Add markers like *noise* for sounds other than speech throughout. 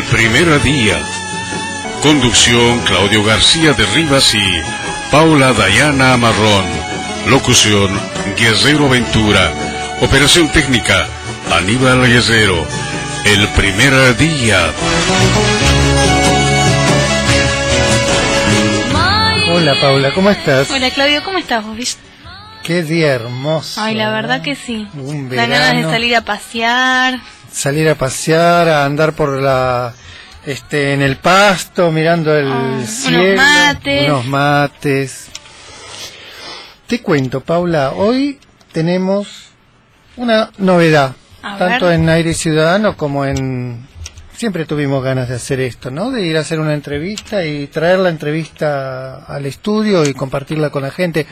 El primer día. Conducción Claudio García de Rivas y Paula Dayana Marrón. Locución Guerrero Ventura. Operación técnica Aníbal Guerrero. El primer día. Hola Paula, ¿cómo estás? Hola Claudio, ¿cómo estás vos? Qué día hermoso. Ay, la ¿no? verdad que sí. Un Dan ganas de verano. salir a pasear. Salir a pasear, a andar por la este en el pasto mirando el Ah, unos cielo, mates. unos mates. Te cuento, Paula, hoy tenemos una novedad, A tanto ver. en Aire Ciudadano como en siempre tuvimos ganas de hacer esto, ¿no? De ir a hacer una entrevista y traer la entrevista al estudio y compartirla con la gente.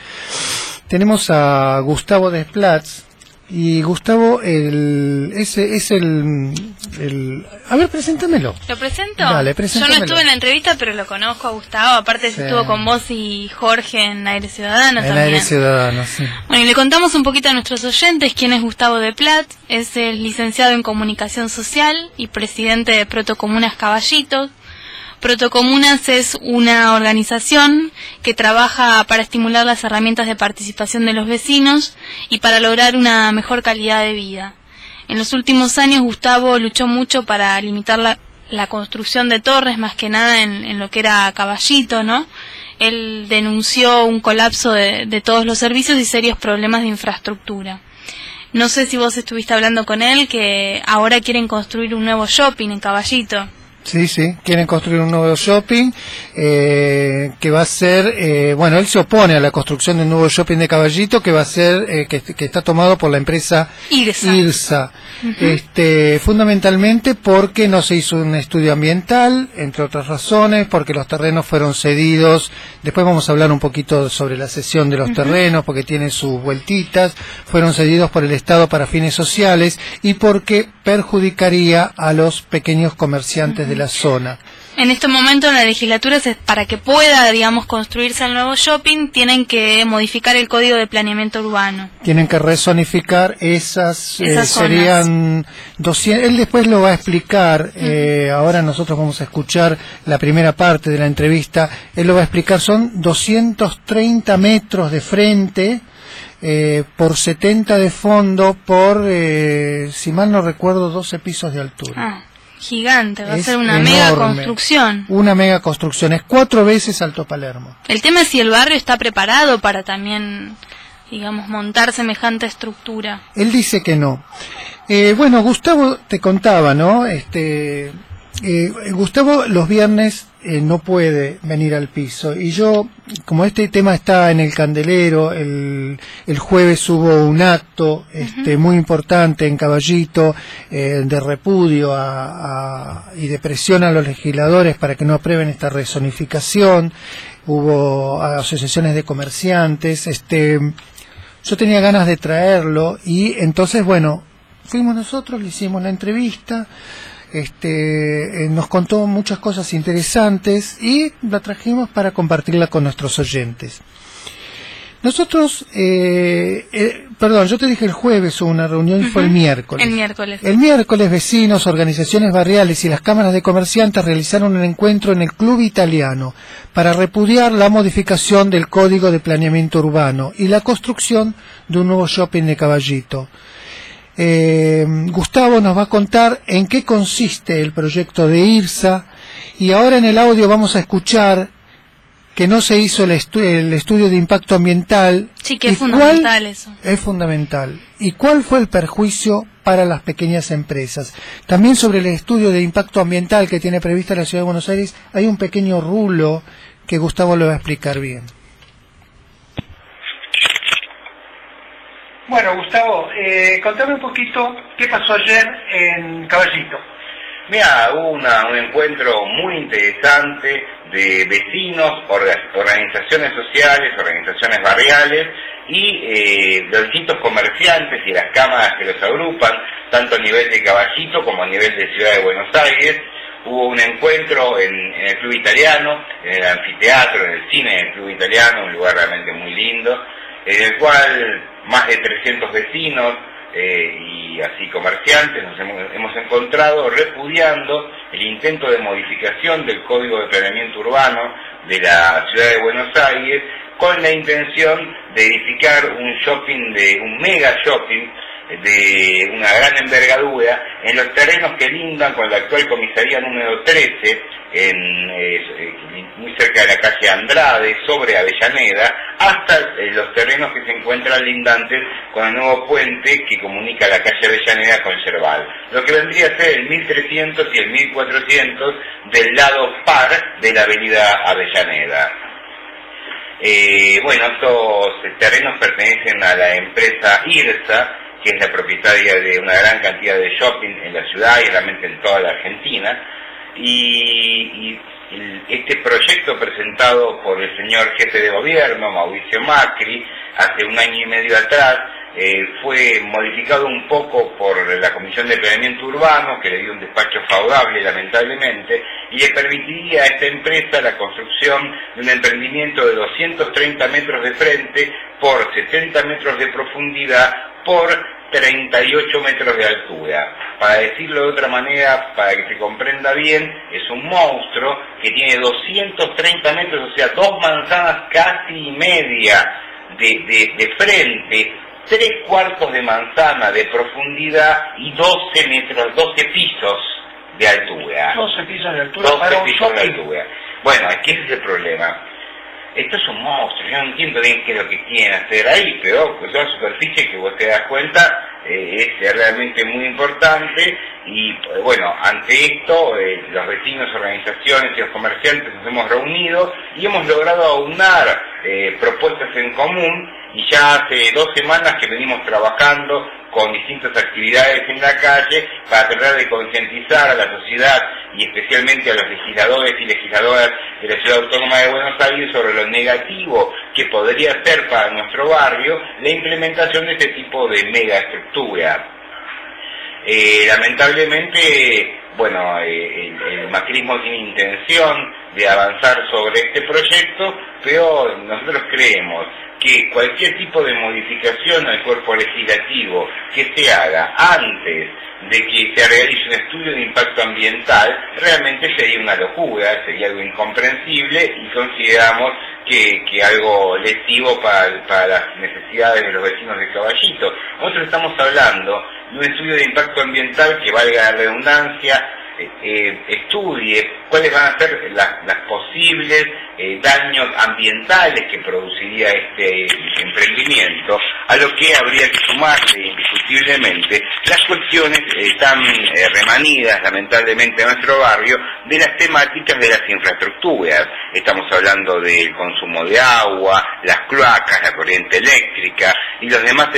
Tenemos a Gustavo Desplatz y Gustavo el, ese es el, el... A ver, preséntamelo. ¿Lo presento? Dale, Yo no estuve en la entrevista, pero lo conozco a Gustavo. Aparte, Sí. estuvo con vos y Jorge en Aire Ciudadano En también. Aire Ciudadano, sí. Bueno, y le contamos un poquito a nuestros oyentes quién es Gustavo de Plat. Es el licenciado en Comunicación Social y presidente de Protocomunas Caballitos. Protocomunas es una organización que trabaja para estimular las herramientas de participación de los vecinos y para lograr una mejor calidad de vida. En los últimos años Gustavo luchó mucho para limitar la, construcción de torres, más que nada en, lo que era Caballito, ¿no? Él denunció un colapso de todos los servicios y serios problemas de infraestructura. No sé si vos estuviste hablando con él, que ahora quieren construir un nuevo shopping en Caballito. Sí, sí, quieren construir un nuevo shopping eh, que va a ser, eh, bueno, él se opone a la construcción de un nuevo shopping de Caballito que va a ser, eh, que, que está tomado por la empresa Irsa. IRSA. este, fundamentalmente porque no se hizo un estudio ambiental, entre otras razones, porque los terrenos fueron cedidos. Después vamos a hablar un poquito sobre la cesión de los terrenos, porque tiene sus vueltitas. Fueron cedidos por el Estado para fines sociales y porque perjudicaría a los pequeños comerciantes de la zona. En este momento en la legislatura, para que pueda, digamos, construirse el nuevo shopping, tienen que modificar el código de planeamiento urbano. Tienen que rezonificar esas, eh, Esas zonas. serían 200, él después lo va a explicar, eh, ahora nosotros vamos a escuchar la primera parte de la entrevista, él lo va a explicar, son 230 metros de frente, eh, por 70 de fondo, por, eh, si mal no recuerdo, 12 pisos de altura. Ah, gigante, va a ser una enorme. mega construcción. Una mega construcción, es cuatro veces Alto Palermo. El tema es si el barrio está preparado para también, digamos, montar semejante estructura. Él dice que no. Eh, bueno, Gustavo te contaba, ¿no? Este, eh, Gustavo los viernes eh, no puede venir al piso y yo, como este tema está en el candelero, el, el jueves hubo un acto este, muy importante en Caballito eh, de repudio a- a- y de presión a los legisladores para que no aprueben esta rezonificación. Hubo asociaciones de comerciantes, este, yo tenía ganas de traerlo y entonces, bueno, fuimos nosotros, le hicimos la entrevista, este, eh, nos contó muchas cosas interesantes y la trajimos para compartirla con nuestros oyentes. Nosotros, eh, eh, perdón, yo te dije el jueves hubo una reunión y fue el miércoles. El miércoles. El miércoles vecinos, organizaciones barriales y las cámaras de comerciantes realizaron un encuentro en el Club Italiano para repudiar la modificación del Código de Planeamiento Urbano y la construcción de un nuevo shopping de Caballito. Eh, Gustavo nos va a contar en qué consiste el proyecto de IRSA y ahora en el audio vamos a escuchar que no se hizo el, estu- el estudio de impacto ambiental. Sí, que es fundamental eso. es fundamental. ¿Y cuál fue el perjuicio para las pequeñas empresas? También sobre el estudio de impacto ambiental que tiene prevista la Ciudad de Buenos Aires, hay un pequeño rulo que Gustavo lo va a explicar bien. Bueno, Gustavo, eh, contame un poquito qué pasó ayer en Caballito. Mira, hubo un encuentro muy interesante de vecinos, orga- organizaciones sociales, organizaciones barriales y eh, de distintos comerciantes y las cámaras que los agrupan, tanto a nivel de Caballito como a nivel de Ciudad de Buenos Aires. Hubo un encuentro en, en el Club Italiano, en el anfiteatro, en el cine del Club Italiano, un lugar realmente muy lindo, en el cual más de 300 vecinos, eh, y así comerciantes nos hemos, hemos, encontrado repudiando el intento de modificación del Código de Planeamiento Urbano de la Ciudad de Buenos Aires con la intención de edificar un shopping, de un mega shopping de una gran envergadura en los terrenos que lindan con la actual comisaría número 13, en, eh, muy cerca de la calle Andrade, sobre Avellaneda, hasta eh, los terrenos que se encuentran lindantes con el nuevo puente que comunica la calle Avellaneda con Cerval. Lo que vendría a ser el 1300 y el 1400 del lado par de la avenida Avellaneda. Eh, bueno, estos terrenos pertenecen a la empresa IRSA, que es la propietaria de una gran cantidad de shopping en la ciudad y realmente en toda la Argentina. Y, este proyecto presentado por el señor jefe de gobierno, Mauricio Macri, hace un año y medio atrás, eh, fue modificado un poco por la Comisión de Planeamiento Urbano, que le dio un despacho favorable, lamentablemente, y le permitiría a esta empresa la construcción de un emprendimiento de 230 metros de frente por 70 metros de profundidad por 38 metros de altura. Para decirlo de otra manera, para que se comprenda bien, es un monstruo que tiene 230 metros, o sea, dos manzanas casi y media de, de, frente, tres cuartos de manzana de profundidad y 12 metros, 12 pisos de altura. 12 pisos de altura. 12 pisos de altura. Bueno, aquí es el problema esto es un monstruo, yo no entiendo bien qué es lo que quieren hacer ahí, pero pues toda superficie que vos te das cuenta eh, es realmente muy importante y pues, bueno, ante esto eh, los vecinos, organizaciones y los comerciantes nos hemos reunido y hemos logrado aunar eh, propuestas en común y ya hace dos semanas que venimos trabajando con distintas actividades en la calle para tratar de concientizar a la sociedad y especialmente a los legisladores y de la Ciudad Autónoma de Buenos Aires sobre lo negativo que podría ser para nuestro barrio la implementación de este tipo de megaestructura. Eh, lamentablemente, bueno, eh, el, macrismo tiene intención de avanzar sobre este proyecto, pero nosotros creemos que cualquier tipo de modificación al cuerpo legislativo que se haga antes de que se realice un estudio de impacto ambiental, realmente sería una locura, sería algo incomprensible y consideramos que, que algo lesivo para, para las necesidades de los vecinos de Caballito. Nosotros estamos hablando de un estudio de impacto ambiental que valga la redundancia, eh, estudie cuáles van a ser las posibles eh, daños ambientales que produciría este emprendimiento, a lo que habría que sumarse indiscutiblemente las cuestiones eh, tan remanidas lamentablemente en nuestro barrio de las temáticas de las infraestructuras. Estamos hablando del consumo de agua, las cloacas, la corriente eléctrica y los demás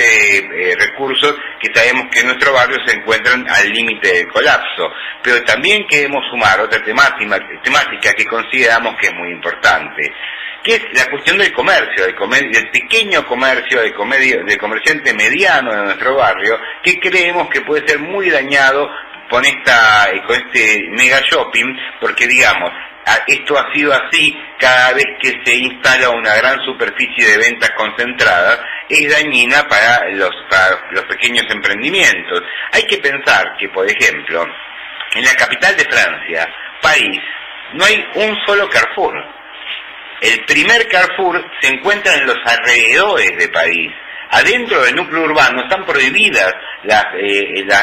recursos que sabemos que en nuestro barrio se encuentran al límite del colapso. Pero también queremos sumar otra temática, que consideramos que es muy importante, que es la cuestión del comercio, del, pequeño comercio, del, comerciante mediano de nuestro barrio, que creemos que puede ser muy dañado con esta con este mega shopping porque digamos esto ha sido así cada vez que se instala una gran superficie de ventas concentradas es dañina para los pequeños emprendimientos. Hay que pensar que por ejemplo en la capital de Francia, París, no hay un solo Carrefour. El primer Carrefour se encuentra en los alrededores de París. Adentro del núcleo urbano están prohibidas las, eh, eh, de,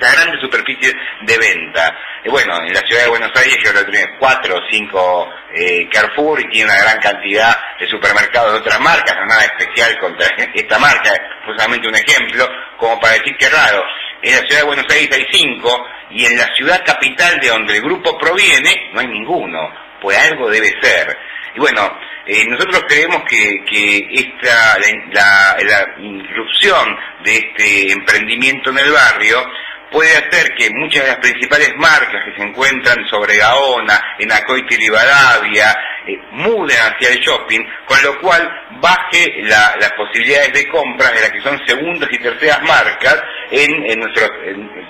las grandes superficies de venta. bueno, en la ciudad de Buenos Aires yo que tiene cuatro o cinco eh, Carrefour y tiene una gran cantidad de supermercados de otras marcas, no nada especial contra *laughs* esta marca, justamente un ejemplo, como para decir que raro, en la ciudad de Buenos Aires hay cinco y en la ciudad capital de donde el grupo proviene no hay ninguno, pues algo debe ser. Y bueno, eh, nosotros creemos que, esta, la, la, irrupción de este emprendimiento en el barrio puede hacer que muchas de las principales marcas que se encuentran sobre Gaona, en Acoite y Rivadavia, eh, muden hacia el shopping, con lo cual baje las posibilidades de compras de las que son segundas y terceras marcas en, nuestros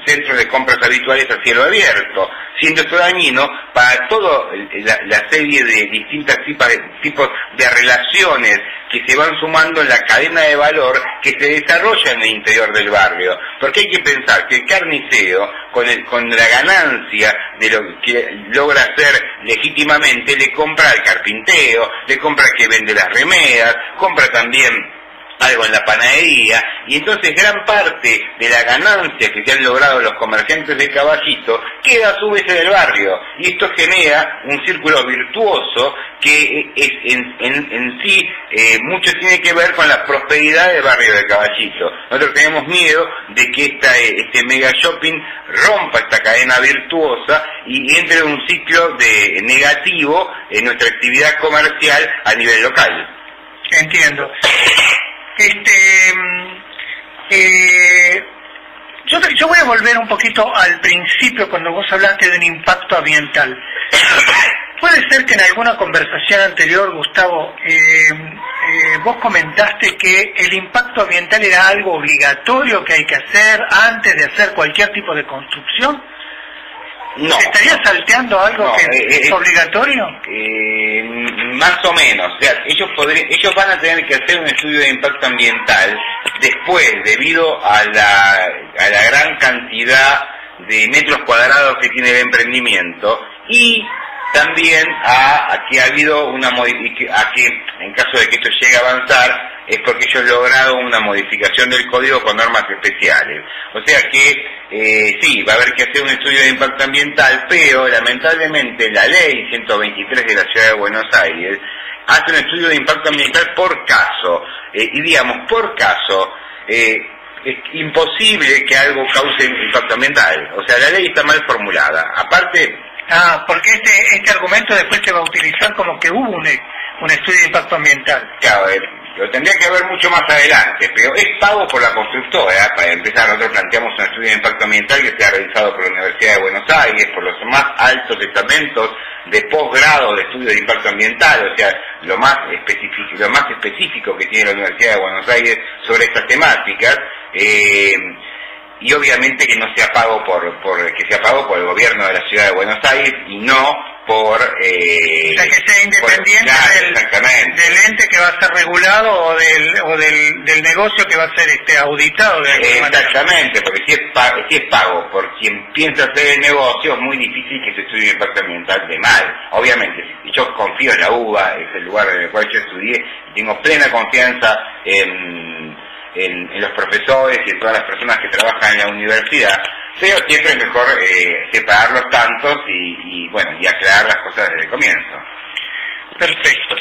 centros de compras habituales a cielo abierto, siendo esto dañino para toda la, serie de distintos tipos de, tipos de relaciones que se van sumando en la cadena de valor que se desarrolla en el interior del barrio. Porque hay que pensar que el carnicero, con, con la ganancia de lo que logra hacer legítimamente, le compra al carpintero, le compra que vende las remedas, compra también algo en la panadería, y entonces gran parte de la ganancia que se han logrado los comerciantes de caballito queda a su vez en el barrio, y esto genera un círculo virtuoso que en, sí eh, mucho tiene que ver con la prosperidad del barrio de caballito. Nosotros tenemos miedo de que esta, este mega shopping rompa esta cadena virtuosa y entre en un ciclo de negativo en nuestra actividad comercial a nivel local. Entiendo. Este, eh, yo, yo voy a volver un poquito al principio cuando vos hablaste de un impacto ambiental. *coughs* Puede ser que en alguna conversación anterior, Gustavo, eh, eh, vos comentaste que el impacto ambiental era algo obligatorio que hay que hacer antes de hacer cualquier tipo de construcción. No. ¿Estaría salteando algo que eh, es eh, obligatorio? Eh, más o menos. O sea, ellos, podrían, ellos van a tener que hacer un estudio de impacto ambiental después, debido a la, a la gran cantidad de metros cuadrados que tiene el emprendimiento y también a, que ha habido una modificación, a que en caso de que esto llegue a avanzar, es porque ellos lograron una modificación del código con normas especiales. O sea que eh, sí, va a haber que hacer un estudio de impacto ambiental, pero lamentablemente la ley 123 de la Ciudad de Buenos Aires hace un estudio de impacto ambiental por caso. Eh, y digamos, por caso, eh, es imposible que algo cause impacto ambiental. O sea, la ley está mal formulada. Aparte, Ah, porque este, este argumento después se va a utilizar como que hubo un, estudio de impacto ambiental. Claro, eh, lo tendría que haber mucho más adelante, pero es pago por la constructora. Para empezar, nosotros planteamos un estudio de impacto ambiental que sea realizado por la Universidad de Buenos Aires, por los más altos estamentos de posgrado de estudio de impacto ambiental, o sea, lo más específico, lo más específico que tiene la Universidad de Buenos Aires sobre estas temáticas. Eh, y obviamente que no sea pago por, por que sea pago por el gobierno de la ciudad de Buenos Aires y no por eh, o sea que sea independiente del, ente que va a ser regulado o del o del, del negocio que va a ser este auditado exactamente porque si es, pago, si es pago por quien piensa hacer el negocio es muy difícil que se estudie el impacto ambiental de mal. Obviamente yo confío en la UBA es el lugar en el cual yo estudié y tengo plena confianza en en, los profesores y en todas las personas que trabajan en la universidad, pero siempre es mejor eh, separar tantos y, bueno, y aclarar las cosas desde el comienzo. Perfecto.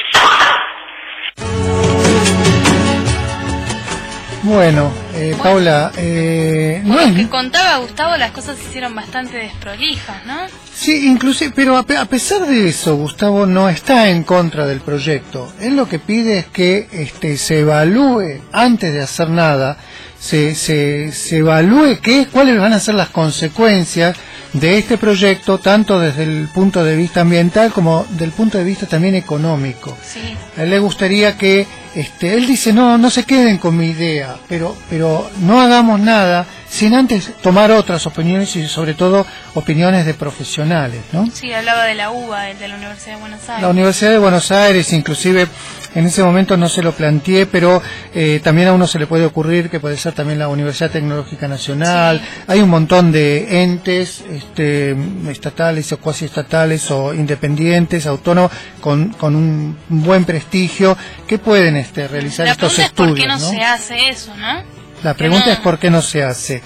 Bueno, eh, Paula, eh, no que contaba Gustavo, las cosas se hicieron bastante desprolijas, ¿no? Sí, inclusive, pero a, pesar de eso, Gustavo no está en contra del proyecto. Él lo que pide es que este, se evalúe, antes de hacer nada, se, se, se evalúe qué, cuáles van a ser las consecuencias de este proyecto, tanto desde el punto de vista ambiental como del punto de vista también económico. Sí. A él le gustaría que, este, él dice, no, no se queden con mi idea, pero, pero no hagamos nada sin antes tomar otras opiniones y sobre todo opiniones de profesionales, ¿no? Sí, hablaba de la UBA, de la Universidad de Buenos Aires. La Universidad de Buenos Aires, inclusive en ese momento no se lo planteé, pero eh, también a uno se le puede ocurrir que puede ser también la Universidad Tecnológica Nacional. Hay un montón de entes este, estatales o cuasi estatales o independientes, autónomos, con, con un buen prestigio, que pueden este, realizar estos estudios. ¿Por qué no, se hace eso, no? La pregunta es por qué no se hace.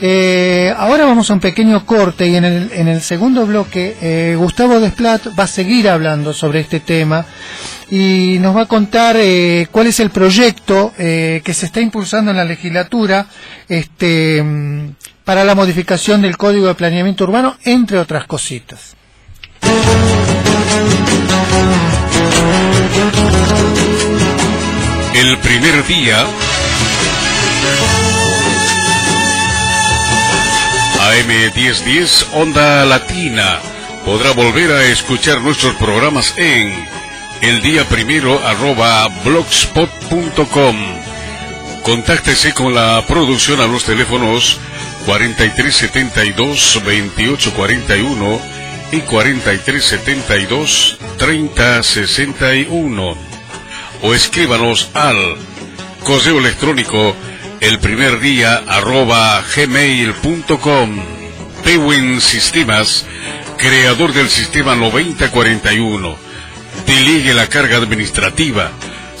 Eh, ahora vamos a un pequeño corte y en el, en el segundo bloque eh, Gustavo Desplat va a seguir hablando sobre este tema y nos va a contar eh, cuál es el proyecto que se está impulsando en la legislatura este, para la modificación del Código de Planeamiento Urbano, entre otras cositas. El primer día AM1010 Onda Latina. Podrá volver a escuchar nuestros programas en el día primero arroba blogspot.com. Contáctese con la producción a los teléfonos 4372 2841 y 4372 3061 o escríbanos al correo electrónico el primer día arroba gmail.com. Pewin Sistemas, creador del sistema 9041. Delegue la carga administrativa.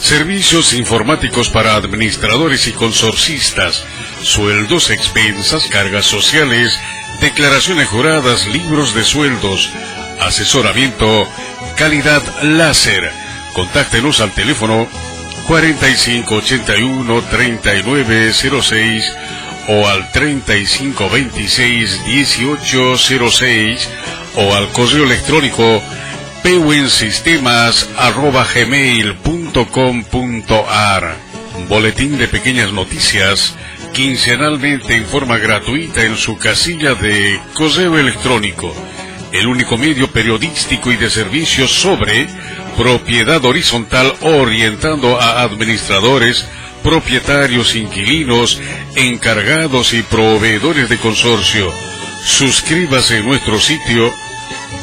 Servicios informáticos para administradores y consorcistas. Sueldos, expensas, cargas sociales, declaraciones juradas, libros de sueldos. Asesoramiento, calidad láser. Contáctenos al teléfono 4581-3906 o al 3526-1806 o al correo electrónico pewensistemas.gmail.com.ar Boletín de pequeñas noticias quincenalmente en forma gratuita en su casilla de correo electrónico, el único medio periodístico y de servicios sobre propiedad horizontal orientando a administradores, propietarios, inquilinos, encargados y proveedores de consorcio. Suscríbase en nuestro sitio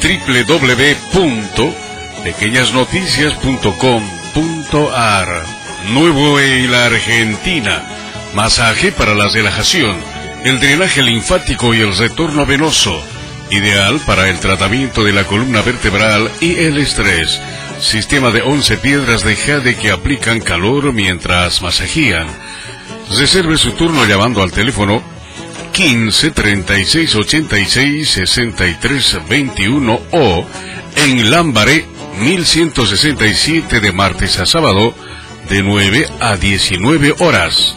www.pequeñasnoticias.com.ar Nuevo en la Argentina. Masaje para la relajación, el drenaje linfático y el retorno venoso. Ideal para el tratamiento de la columna vertebral y el estrés sistema de 11 piedras de jade que aplican calor mientras masajían. Reserve su turno llamando al teléfono 15 36 86 63 21 o en Lambaré 1167 de martes a sábado de 9 a 19 horas.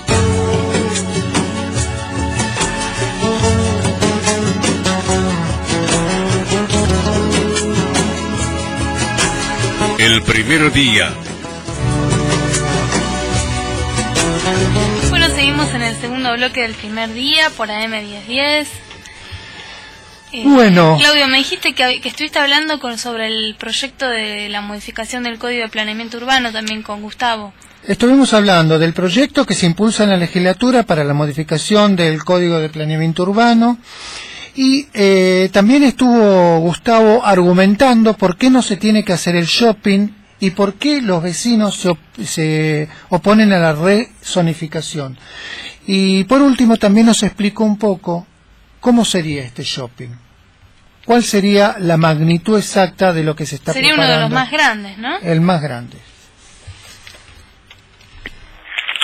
El primer día. Bueno, seguimos en el segundo bloque del primer día por AM1010. Eh, Bueno. Claudio, me dijiste que, que estuviste hablando con, sobre el proyecto de la modificación del Código de Planeamiento Urbano también con Gustavo. Estuvimos hablando del proyecto que se impulsa en la legislatura para la modificación del Código de Planeamiento Urbano y eh, también estuvo Gustavo argumentando por qué no se tiene que hacer el shopping y por qué los vecinos se, op- se oponen a la rezonificación. Y por último también nos explicó un poco cómo sería este shopping. ¿Cuál sería la magnitud exacta de lo que se está Sería uno de los preparando? más grandes, ¿no? El más grande.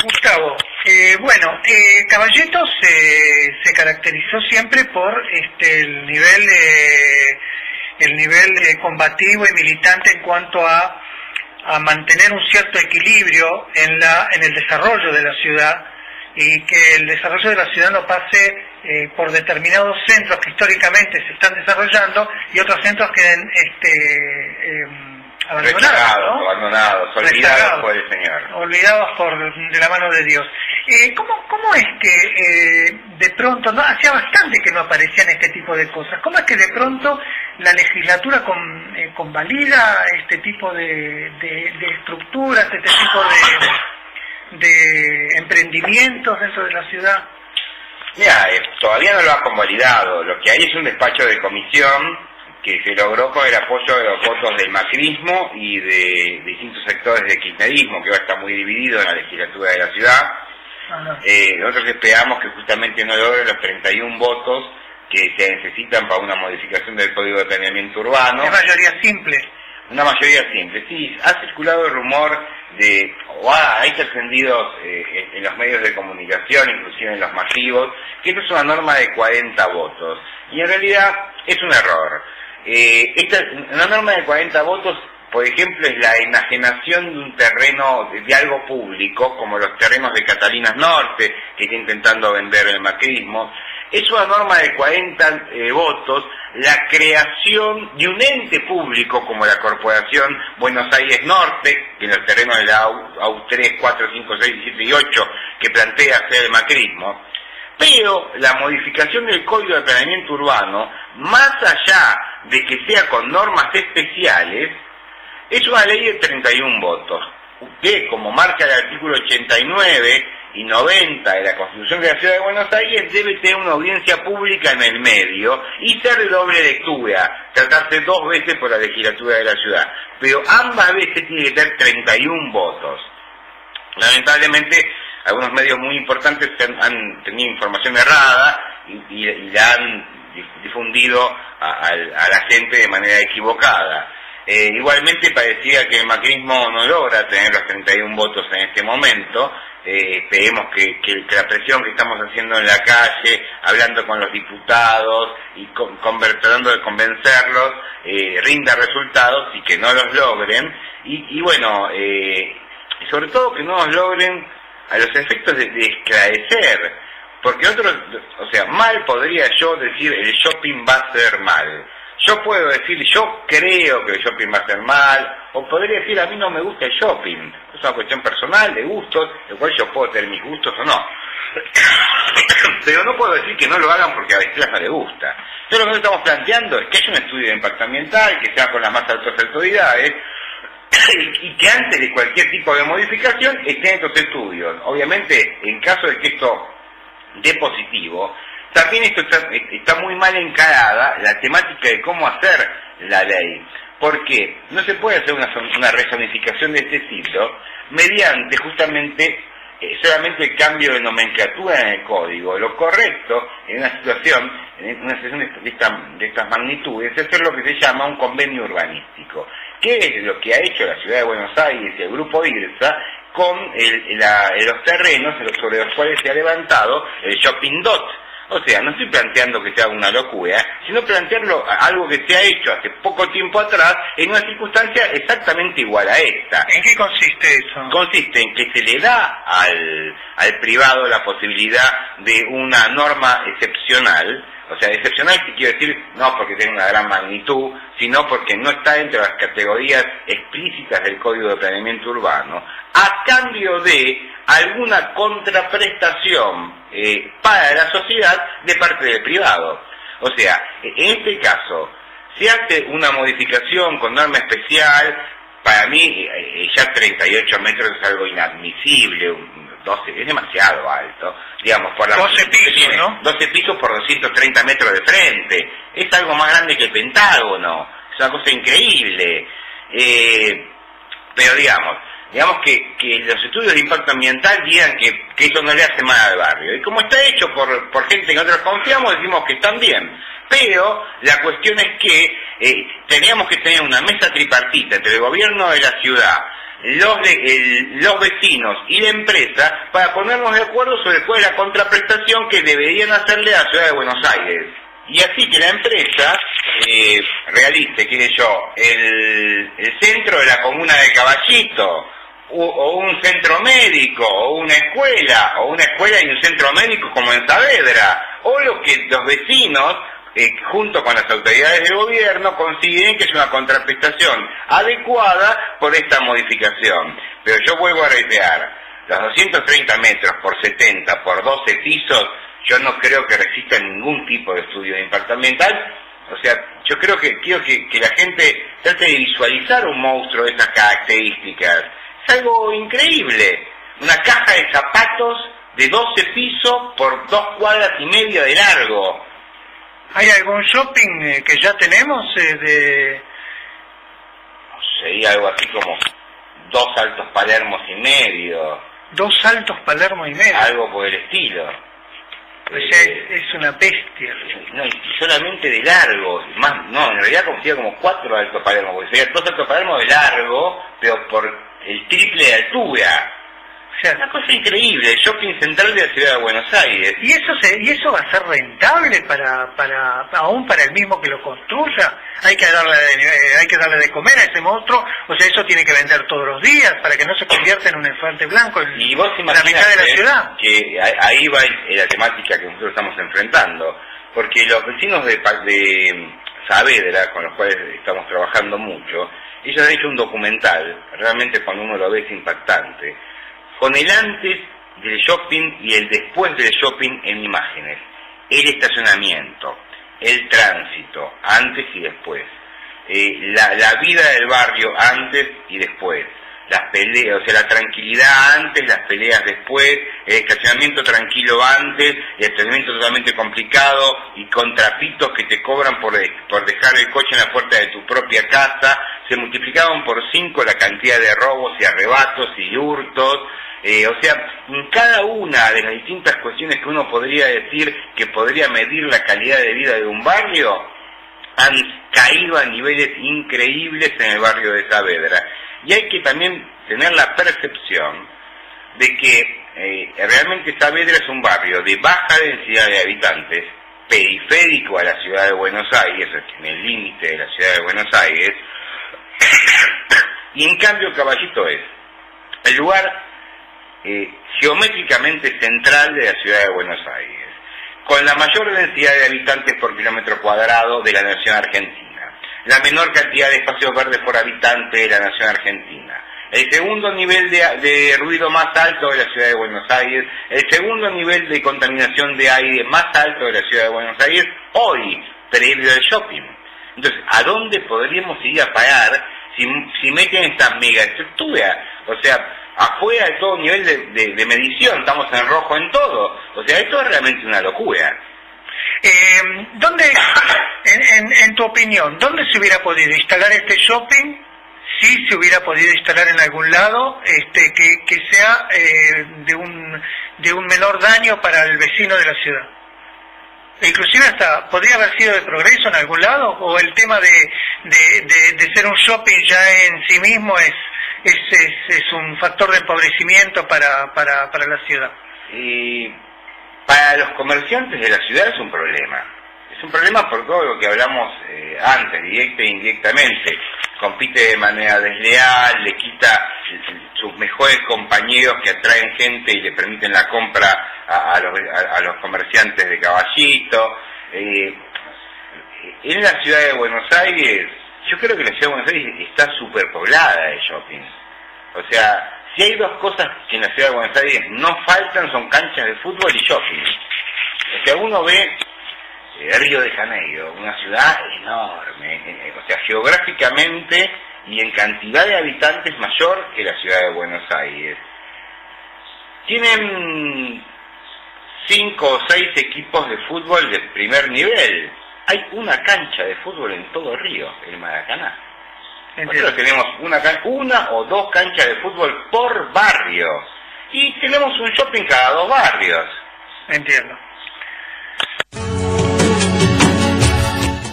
Gustavo, eh, bueno, eh, Caballetos se, se caracterizó siempre por este, el nivel el nivel combativo y militante en cuanto a, a mantener un cierto equilibrio en la en el desarrollo de la ciudad y que el desarrollo de la ciudad no pase eh, por determinados centros que históricamente se están desarrollando y otros centros queden este, eh, abandonados, abandonados, olvidados por el Señor. olvidados por de la mano de Dios. Eh, ¿cómo, ¿Cómo es que eh, de pronto, no hacía bastante que no aparecían este tipo de cosas, cómo es que de pronto la legislatura con, eh, convalida este tipo de, de- estructuras, este tipo de, de emprendimientos dentro de la ciudad? Mira, eh, todavía no lo ha convalidado. Lo que hay es un despacho de comisión que se logró con el apoyo de los votos del macrismo y de distintos sectores del kirchnerismo, que ahora está muy dividido en la legislatura de la ciudad. Eh, nosotros esperamos que justamente no logre los 31 votos que se necesitan para una modificación del Código de Planeamiento Urbano. Es mayoría simple. Una mayoría simple. Sí, ha circulado el rumor de, o ha, hay trascendidos eh, en, en los medios de comunicación, inclusive en los masivos, que esto es una norma de 40 votos. Y en realidad es un error. Eh, esta, una norma de 40 votos, por ejemplo, es la enajenación de un terreno, de, algo público, como los terrenos de Catalinas Norte, que está intentando vender el macrismo. Es una norma de 40 eh, votos la creación de un ente público como la Corporación Buenos Aires Norte, que en los terrenos de la AU 3, 4, 5, 6, 7 y 8, que plantea hacer el macrismo, pero la modificación del Código de Planeamiento Urbano, más allá de que sea con normas especiales, es una ley de 31 votos, que como marca el artículo 89 y 90 de la Constitución de la Ciudad de Buenos Aires debe tener una audiencia pública en el medio y ser de doble lectura, tratarse dos veces por la legislatura de la ciudad. Pero ambas veces tiene que tener 31 votos. Lamentablemente, algunos medios muy importantes han, tenido información errada y, la han difundido a, la gente de manera equivocada. Eh, igualmente parecía que el macrismo no logra tener los 31 votos en este momento. Eh, esperemos que, la presión que estamos haciendo en la calle, hablando con los diputados y tratando de convencerlos, eh, rinda resultados y que no los logren. Y, bueno, eh, sobre todo que no los logren a los efectos de, de esclarecer. Porque otros, o sea, mal podría yo decir el shopping va a ser mal yo puedo decir, yo creo que el shopping va a ser mal, o podría decir, a mí no me gusta el shopping. Es una cuestión personal, de gustos, de cual yo puedo tener mis gustos o no. *coughs* Pero no puedo decir que no lo hagan porque a Estela no le gusta. Entonces lo que estamos planteando es que haya un estudio de impacto ambiental, que sea con las más altas autoridades, *coughs* y que antes de cualquier tipo de modificación estén estos estudios. Obviamente, en caso de que esto dé positivo, también esto está, muy mal encarada la temática de cómo hacer la ley, porque no se puede hacer una, una de este estilo mediante justamente eh, solamente el cambio de nomenclatura en el código. Lo correcto en una situación, en una situación de estas magnitudes, es hacer lo que se llama un convenio urbanístico, que es lo que ha hecho la Ciudad de Buenos Aires y el Grupo IRSA con los terrenos sobre los cuales se ha levantado el shopping dot o sea, no estoy planteando que sea una locura, sino plantearlo algo que se ha hecho hace poco tiempo atrás en una circunstancia exactamente igual a esta. ¿En qué consiste eso? Consiste en que se le da al, al privado la posibilidad de una norma excepcional, o sea, excepcional quiero decir no porque tiene una gran magnitud, sino porque no está entre las categorías explícitas del Código de Planeamiento Urbano, a cambio de alguna contraprestación eh, para la sociedad de parte del privado. O sea, en este caso, se hace una modificación con norma especial, para mí eh, ya 38 metros es algo inadmisible, 12, es demasiado alto, digamos, por la 12 pisos, ¿no? 12 pisos por 230 metros de frente, es algo más grande que el Pentágono, es una cosa increíble. Eh, pero digamos, digamos que, que los estudios de impacto ambiental digan que, que, eso no le hace mal al barrio. Y como está hecho por, por gente en que nosotros confiamos, decimos que están bien. Pero la cuestión es que eh, teníamos que tener una mesa tripartita entre el gobierno de la ciudad, los, los vecinos y la empresa para ponernos de acuerdo sobre cuál es la contraprestación que deberían hacerle a la ciudad de Buenos Aires. Y así que la empresa eh, realice, qué yo, el, el centro de la comuna de Caballito, o un centro médico, o una escuela, o una escuela y un centro médico como en Saavedra, o lo que los vecinos, eh, junto con las autoridades del gobierno, consideren que es una contraprestación adecuada por esta modificación. Pero yo vuelvo a reiterar, los 230 metros por 70 por 12 pisos, yo no creo que resista ningún tipo de estudio de impacto ambiental, o sea, yo creo que quiero que, que la gente trate de visualizar un monstruo de esas características es algo increíble. Una caja de zapatos de 12 pisos por dos cuadras y media de largo. ¿Hay algún shopping eh, que ya tenemos eh, de...? No sé, algo así como dos altos palermos y medio. Dos altos palermos y medio. Algo por el estilo. O sea, eh, es una bestia. No, y solamente de largo. Más, no, en realidad confía como cuatro altos palermos, porque sería dos altos palermos de largo, pero por el triple de altura. O sea, una cosa increíble, el shopping central de la ciudad de Buenos Aires. ¿Y eso se, y eso va a ser rentable para, para, aún para el mismo que lo construya? Hay que darle de, eh, hay que darle de comer a ese monstruo, o sea, eso tiene que vender todos los días para que no se convierta en un elefante blanco en, y vos la mitad de la ciudad. Que ahí va la temática que nosotros estamos enfrentando, porque los vecinos de, de Saavedra, con los cuales estamos trabajando mucho, ellos han hecho un documental, realmente cuando uno lo ve es impactante, con el antes del shopping y el después del shopping en imágenes. El estacionamiento, el tránsito, antes y después. Eh, la, vida del barrio antes y después. Las peleas, o sea, la tranquilidad antes, las peleas después, el estacionamiento tranquilo antes, el estacionamiento totalmente complicado y contrapitos que te cobran por, por dejar el coche en la puerta de tu propia casa, se multiplicaban por cinco la cantidad de robos y arrebatos y hurtos, eh, o sea, en cada una de las distintas cuestiones que uno podría decir que podría medir la calidad de vida de un barrio, han caído a niveles increíbles en el barrio de Saavedra. Y hay que también tener la percepción de que eh, realmente Saavedra es un barrio de baja densidad de habitantes, periférico a la ciudad de Buenos Aires, en el límite de la ciudad de Buenos Aires, *coughs* y en cambio Caballito es el lugar eh, geométricamente central de la ciudad de Buenos Aires, con la mayor densidad de habitantes por kilómetro cuadrado de la nación argentina, la menor cantidad de espacios verdes por habitante de la nación argentina, el segundo nivel de, ruido más alto de la ciudad de Buenos Aires, el segundo nivel de contaminación de aire más alto de la ciudad de Buenos Aires, hoy, previo al shopping. Entonces, ¿a dónde podríamos ir a parar si, si meten esta megaestructura? O sea, afuera de todo nivel de, medición, estamos en rojo en todo. O sea, esto es realmente una locura. Eh, ¿Dónde, en, tu opinión, dónde se hubiera podido instalar este shopping si se hubiera podido instalar en algún lado este, que, sea eh, de, un, de un menor daño para el vecino de la ciudad? E inclusive hasta podría haber sido de progreso en algún lado o el tema de, de ser un shopping ya en sí mismo es es, es, un factor de empobrecimiento para, para, para la ciudad. Y para los comerciantes de la ciudad es un problema. Es un problema por todo lo que hablamos eh, antes, directa e indirectamente. Compite de manera desleal, le quita sus mejores compañeros que atraen gente y le permiten la compra a, los, a, los, comerciantes de caballito. Eh, en la ciudad de Buenos Aires yo creo que la ciudad de Buenos Aires está superpoblada de shopping. O sea, si hay dos cosas que en la ciudad de Buenos Aires no faltan son canchas de fútbol y shopping. O sea, uno ve eh, Río de Janeiro, una ciudad enorme, eh, o sea, geográficamente y en cantidad de habitantes mayor que la ciudad de Buenos Aires. Tienen cinco o seis equipos de fútbol de primer nivel hay una cancha de fútbol en todo el río, el Maracaná. Nosotros tenemos una, una o dos canchas de fútbol por barrio y tenemos un shopping cada dos barrios. Entiendo.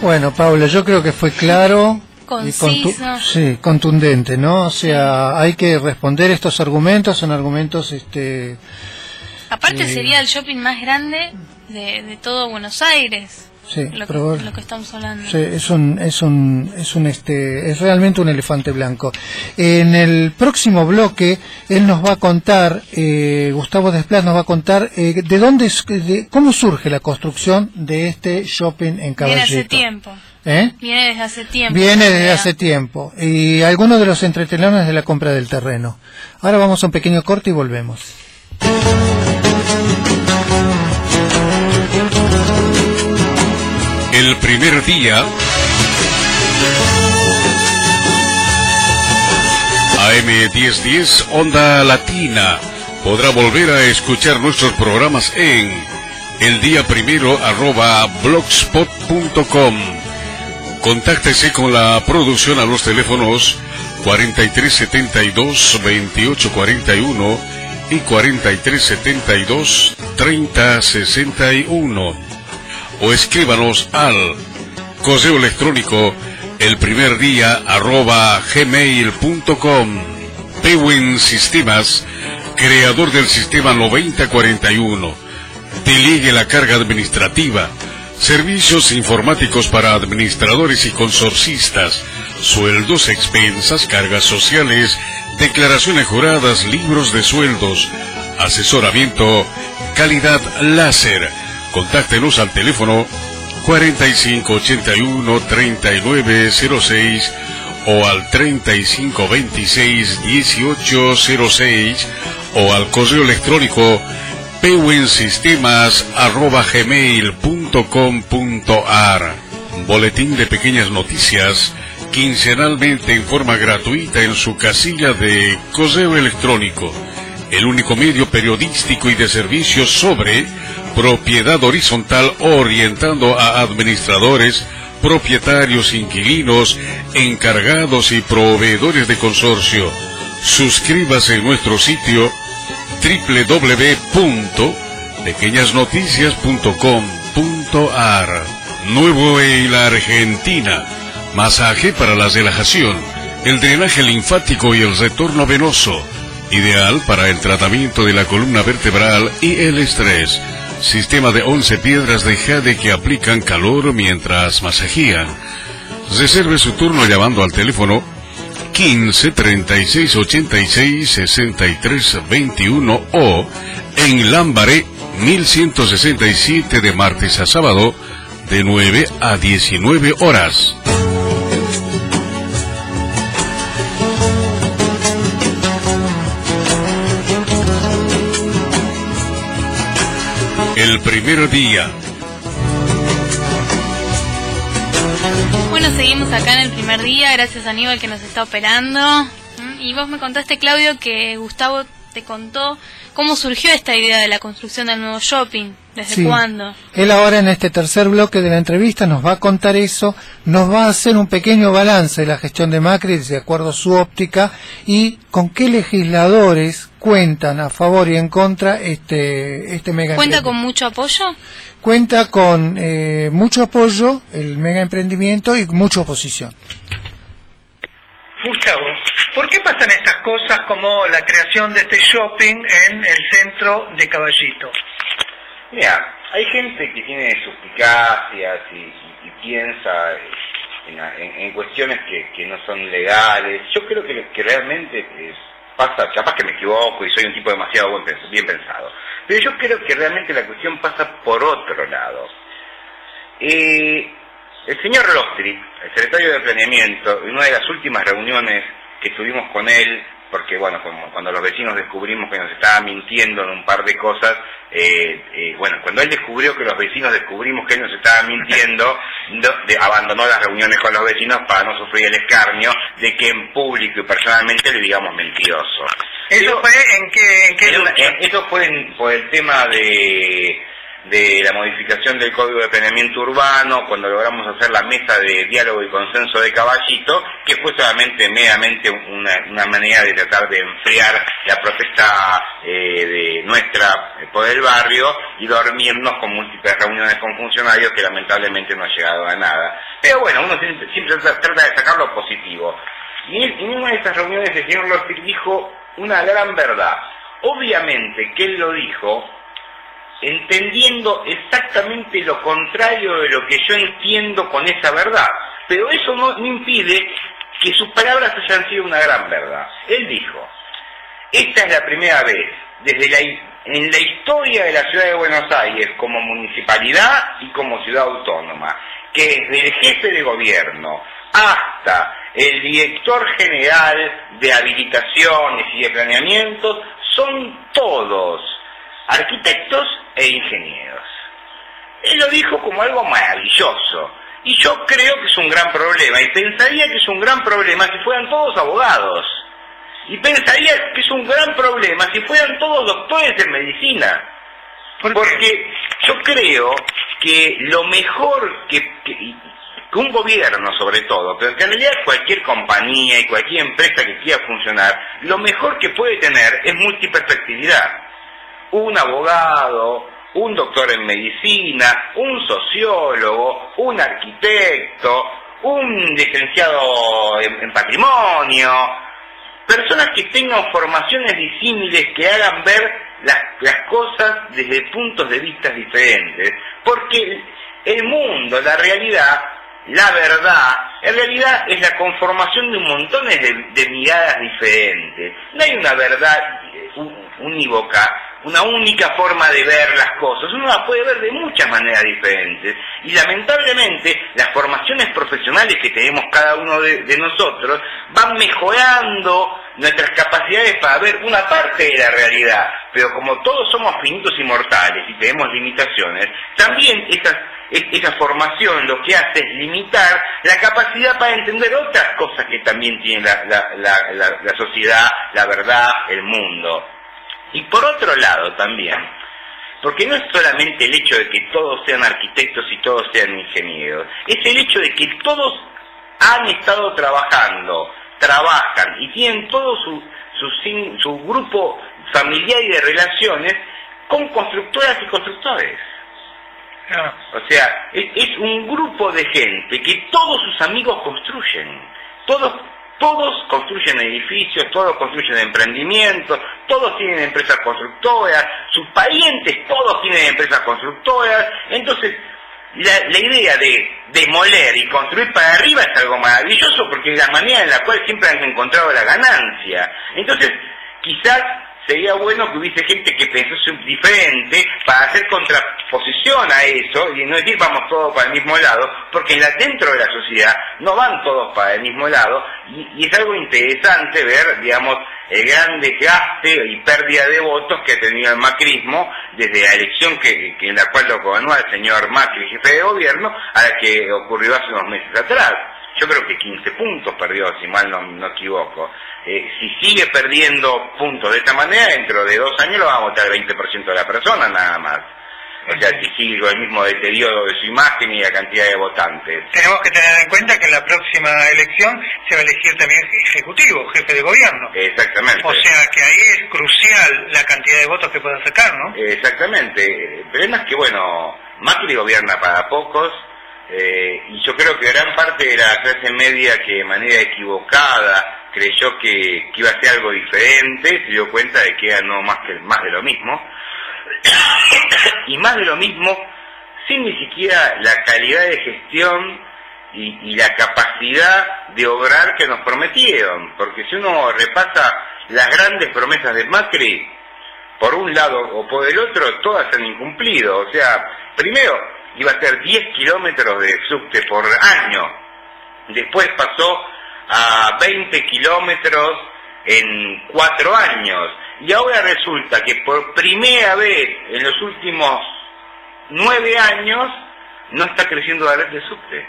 Bueno, Pablo, yo creo que fue claro. Conciso. sí, contundente, ¿no? O sea, hay que responder estos argumentos, son argumentos, este... Aparte eh, sería el shopping más grande de, de todo Buenos Aires. Sí, lo, que, lo que estamos hablando. Sí, es un, es un, es un, este, es realmente un elefante blanco. En el próximo bloque, él nos va a contar, eh, Gustavo Desplas nos va a contar eh, de dónde, de, cómo surge la construcción de este shopping en Caballito. Viene hace tiempo. ¿Eh? Viene desde hace tiempo. Viene desde hace tiempo. Y algunos de los entretelones de la compra del terreno. Ahora vamos a un pequeño corte y volvemos. El primer día. AM1010 Onda Latina. Podrá volver a escuchar nuestros programas en el día primero arroba blogspot.com. Contáctese con la producción a los teléfonos 4372 2841 y 4372 3061 o escríbanos al correo electrónico el primer día arroba gmail.com. Pewin Sistemas, creador del sistema 9041. Delegue la carga administrativa. Servicios informáticos para administradores y consorcistas. Sueldos, expensas, cargas sociales, declaraciones juradas, libros de sueldos. Asesoramiento, calidad láser Contáctenos al teléfono 4581-3906 o al 3526-1806 o al correo electrónico gmail.com.ar Boletín de pequeñas noticias quincenalmente en forma gratuita en su casilla de correo electrónico, el único medio periodístico y de servicios sobre propiedad horizontal orientando a administradores, propietarios, inquilinos, encargados y proveedores de consorcio. Suscríbase en nuestro sitio www.pequeñasnoticias.com.ar Nuevo en la Argentina. Masaje para la relajación, el drenaje linfático y el retorno venoso. Ideal para el tratamiento de la columna vertebral y el estrés. Sistema de 11 piedras de jade que aplican calor mientras masajían. Reserve su turno llamando al teléfono 15 36 86 63 21 o en Lambaré 1167 de martes a sábado de 9 a 19 horas. El primer día. Bueno, seguimos acá en el primer día, gracias a Aníbal que nos está operando. ¿Mm? Y vos me contaste, Claudio, que Gustavo te contó cómo surgió esta idea de la construcción del nuevo shopping. ¿Desde Sí. cuándo? Él ahora en este tercer bloque de la entrevista nos va a contar eso, nos va a hacer un pequeño balance de la gestión de Macri de acuerdo a su óptica y con qué legisladores cuentan a favor y en contra este, este mega ¿Cuenta con mucho apoyo? Cuenta con eh, mucho apoyo, el mega emprendimiento y mucha oposición. Gustavo, ¿por qué pasan estas cosas como la creación de este shopping en el centro de Caballito? Mira, hay gente que tiene suspicacias y, y- y piensa en, en- en cuestiones que, que no son legales. Yo creo que, que realmente eh, pasa, capaz que me equivoco y soy un tipo demasiado buen bien pensado, pero yo creo que realmente la cuestión pasa por otro lado. Eh, el señor Lostri, el secretario de Planeamiento, en una de las últimas reuniones que estuvimos con él, porque bueno, cuando los vecinos descubrimos que nos estaba mintiendo en un par de cosas, eh, eh, bueno, cuando él descubrió que los vecinos descubrimos que él nos estaba mintiendo, *laughs* no- de- abandonó las reuniones con los vecinos para no sufrir el escarnio de que en público y personalmente le digamos mentiroso. ¿Eso fue en qué, en qué en en- eso fue por el tema de, de la modificación del Código de Planeamiento Urbano, cuando logramos hacer la mesa de diálogo y consenso de Caballito, que fue solamente meramente una, una manera de tratar de enfriar la protesta eh, de nuestra eh, por el barrio y dormirnos con múltiples reuniones con funcionarios que lamentablemente no ha llegado a nada. Pero bueno, uno siempre, trata de sacar lo positivo. Y en una de esas reuniones el señor Lostic dijo una gran verdad. Obviamente que él lo dijo entendiendo exactamente lo contrario de lo que yo entiendo con esa verdad. Pero eso no, impide que sus palabras hayan sido una gran verdad. Él dijo, esta es la primera vez desde la, en la historia de la ciudad de Buenos Aires como municipalidad y como ciudad autónoma, que desde el jefe de gobierno hasta el director general de habilitaciones y de planeamientos son todos arquitectos e ingenieros. Él lo dijo como algo maravilloso. Y yo creo que es un gran problema. Y pensaría que es un gran problema si fueran todos abogados. Y pensaría que es un gran problema si fueran todos doctores en medicina. Porque yo creo que lo mejor que, que- que un gobierno sobre todo, pero que en realidad cualquier compañía y cualquier empresa que quiera funcionar, lo mejor que puede tener es multiperspectividad un abogado, un doctor en medicina, un sociólogo, un arquitecto, un licenciado en, patrimonio, personas que tengan formaciones disímiles que hagan ver las, cosas desde puntos de vista diferentes, porque el, mundo, la realidad, la verdad, en realidad es la conformación de un montón de, de miradas diferentes. No hay una verdad eh, un- unívoca, una única forma de ver las cosas. Uno las puede ver de muchas maneras diferentes. Y lamentablemente las formaciones profesionales que tenemos cada uno de, nosotros van mejorando nuestras capacidades para ver una parte de la realidad. Pero como todos somos finitos y mortales y tenemos limitaciones, también esas, esa formación lo que hace es limitar la capacidad para entender otras cosas que también tiene la, sociedad, la verdad, el mundo. Y por otro lado también, porque no es solamente el hecho de que todos sean arquitectos y todos sean ingenieros, es el hecho de que todos han estado trabajando, trabajan y tienen todo su, su, su grupo familiar y de relaciones con constructoras y constructores. O sea, es, un grupo de gente que todos sus amigos construyen. Todos, todos construyen edificios, todos construyen emprendimientos, todos tienen empresas constructoras, sus parientes todos tienen empresas constructoras. Entonces, la, la, idea de demoler y construir para arriba es algo maravilloso porque es la manera en la cual siempre han encontrado la ganancia. Entonces, quizás sería bueno que hubiese gente que pensase diferente para hacer contraposición a eso y no decir vamos todos para el mismo lado, porque dentro de la sociedad no van todos para el mismo lado y, es algo interesante ver, digamos, el gran desgaste y pérdida de votos que ha tenido el macrismo desde la elección que, en la cual lo gobernó el señor Macri, jefe de gobierno, a la que ocurrió hace unos meses atrás yo creo que 15 puntos perdió, si mal no, no equivoco. Eh, si sigue perdiendo puntos de esta manera, dentro de dos años lo va a votar el 20% de la persona nada más. O sea, si sigue con el mismo deterioro de su imagen y la cantidad de votantes. Tenemos que tener en cuenta que en la próxima elección se va a elegir también ejecutivo, jefe de gobierno. Exactamente. O sea que ahí es crucial la cantidad de votos que pueda sacar, ¿no? Exactamente. El problema es que, bueno, Macri gobierna para pocos, eh, y yo creo que gran parte de la clase media que de manera equivocada creyó que, iba a ser algo diferente, se dio cuenta de que era no más que más de lo mismo. *coughs* y más de lo mismo sin ni siquiera la calidad de gestión y, la capacidad de obrar que nos prometieron. Porque si uno repasa las grandes promesas de Macri, por un lado o por el otro, todas se han incumplido. O sea, primero, iba a ser 10 kilómetros de subte por año. Después pasó a 20 kilómetros en cuatro años. Y ahora resulta que por primera vez en los últimos nueve años no está creciendo la red de subte.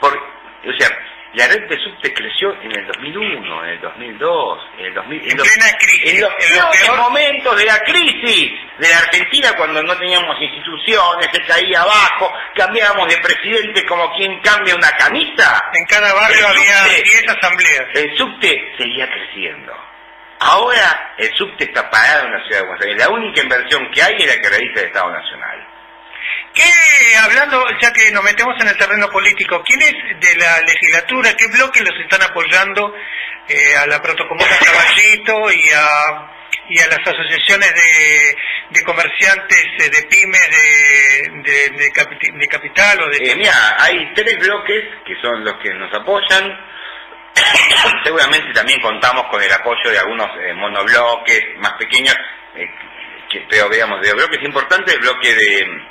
Por, o sea, la red de subte creció en el 2001, en el 2002, en el 2000, en, los, crisis, en los, momentos de la crisis de la Argentina cuando no teníamos instituciones, se caía abajo, cambiábamos de presidente como quien cambia una camisa. En cada barrio había 10 asambleas. El subte seguía creciendo. Ahora el subte está parado en la ciudad de Buenos Aires. La única inversión que hay es la que realiza el Estado Nacional. ¿Qué, hablando, ya que nos metemos en el terreno político, quiénes de la legislatura, qué bloques los están apoyando eh, a la protocomuna Caballito y a, y a las asociaciones de, comerciantes eh, de pymes de, de, capital o de... Eh, mira, hay tres bloques que son los que nos apoyan. Seguramente también contamos con el apoyo de algunos monobloques más pequeños, que, pero veamos, de bloques importantes, el bloque de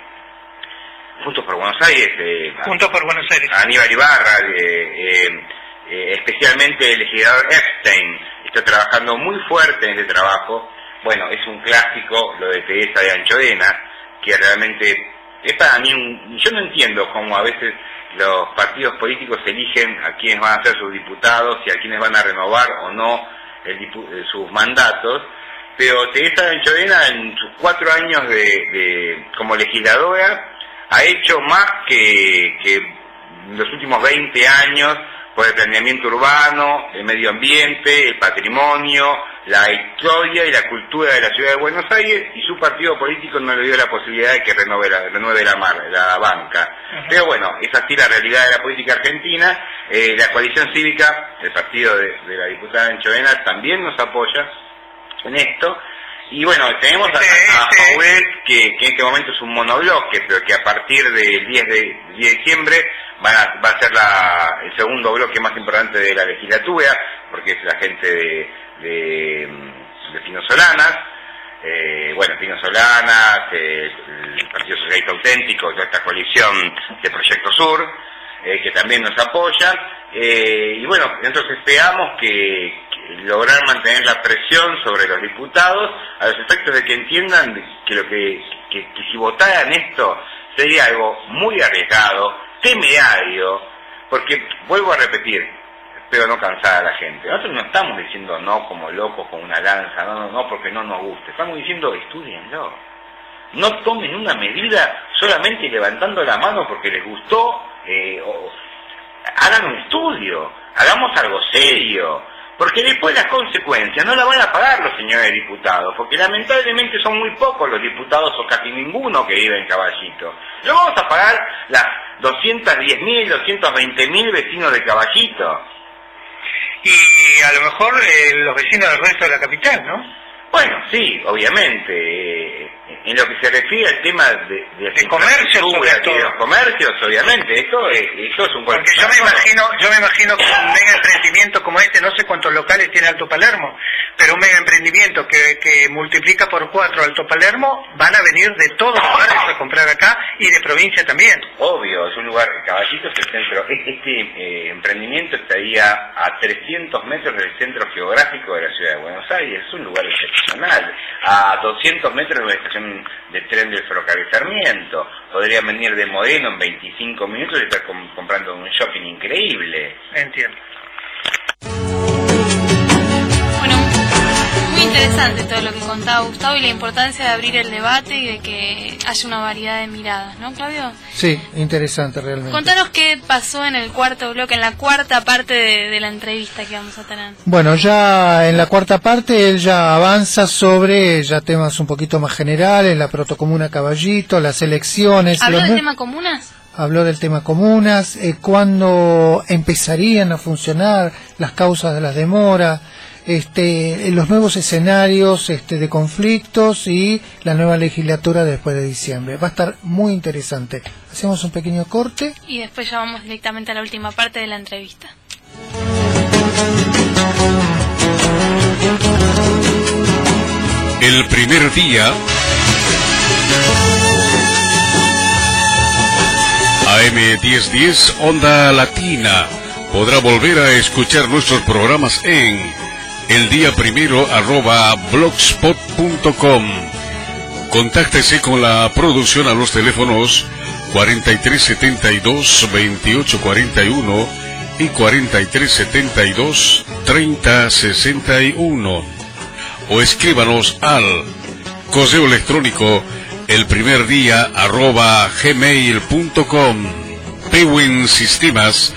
Juntos por Buenos Aires. Eh, Juntos por Buenos Aires. Aníbal Ibarra, eh, eh, especialmente el legislador Epstein, está trabajando muy fuerte en este trabajo. Bueno, es un clásico lo de Teresa de Anchodena, que realmente es para mí un... Yo no entiendo cómo a veces los partidos políticos eligen a quienes van a ser sus diputados y a quienes van a renovar o no sus mandatos, pero Teresa de Anchodena en sus cuatro años de como legisladora ha hecho más que, que los últimos 20 años por el planeamiento urbano, el medio ambiente, el patrimonio, la historia y la cultura de la ciudad de Buenos Aires y su partido político no le dio la posibilidad de que renueve la, renueve la, mar, la banca. Pero bueno, es así la realidad de la política argentina. Eh, la coalición cívica, el partido de, la diputada Enchovena, también nos apoya en esto y bueno, tenemos a, a que, en este momento es un monobloque, pero que a partir del 10 de, diciembre va a ser el segundo bloque más importante de la legislatura, porque es la gente de, de, de Pino Solanas, bueno, Pino Solanas, eh, el Partido Socialista Auténtico, toda esta coalición de Proyecto Sur, eh, que también nos apoya, eh, y bueno, entonces esperamos que, lograr mantener la presión sobre los diputados a los efectos de que entiendan que lo que, que, si votaran esto sería algo muy arriesgado, temerario, porque vuelvo a repetir, espero no cansar a la gente. Nosotros no estamos diciendo no como locos con una lanza, no, no, no, porque no nos guste. Estamos diciendo estudienlo. No tomen una medida solamente levantando la mano porque les gustó. Eh, o, hagan un estudio, hagamos algo serio. Porque después las consecuencias no las van a pagar los señores diputados, porque lamentablemente son muy pocos los diputados o casi ninguno que vive en Caballito. Lo vamos a pagar las 210.000, 220.000 vecinos de Caballito. Y a lo mejor eh, los vecinos del resto de la capital, ¿no? Bueno, sí, obviamente. Eh, en lo que se refiere al tema de, de, de comercio, sobre todo. los comercios, obviamente, esto es, esto es un Porque yo me imagino, yo me imagino que un mega emprendimiento como este, no sé cuántos locales tiene Alto Palermo, pero un mega emprendimiento que, que multiplica por cuatro Alto Palermo, van a venir de todos los lugares a comprar acá y de provincia también. Obvio, es un lugar, Caballito es el centro, este eh, emprendimiento estaría a 300 metros del centro geográfico de la ciudad de Buenos Aires, es un lugar excepcional, a 200 metros de una estación de tren del ferrocarril Sarmiento, podrían venir de Modeno en 25 minutos y estar com comprando un shopping increíble. Entiendo. Interesante todo lo que contaba Gustavo y la importancia de abrir el debate y de que haya una variedad de miradas, ¿no, Claudio? Sí, interesante realmente. Contanos qué pasó en el cuarto bloque, en la cuarta parte de, de la entrevista que vamos a tener. Bueno, ya en la cuarta parte él ya avanza sobre ya temas un poquito más generales, la protocomuna Caballito, las elecciones. ¿Habló del tema comunas? Habló del tema comunas, eh, cuándo empezarían a funcionar las causas de las demoras, este, los nuevos escenarios este, de conflictos y la nueva legislatura después de diciembre. Va a estar muy interesante. Hacemos un pequeño corte. Y después ya vamos directamente a la última parte de la entrevista. El primer día. AM1010 Onda Latina. Podrá volver a escuchar nuestros programas en el día primero arroba blogspot.com. Contáctese con la producción a los teléfonos 4372 2841 y 4372 3061 o escríbanos al correo electrónico el primer día arroba gmail.com Pewin Sistemas,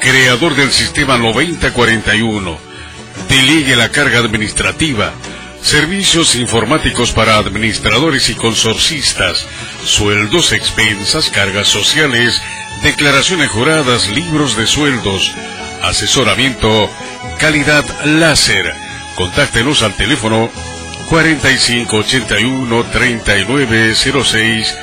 creador del sistema 9041. Delegue la carga administrativa. Servicios informáticos para administradores y consorcistas. Sueldos, expensas, cargas sociales, declaraciones juradas, libros de sueldos. Asesoramiento, calidad láser. Contáctenos al teléfono 4581-3906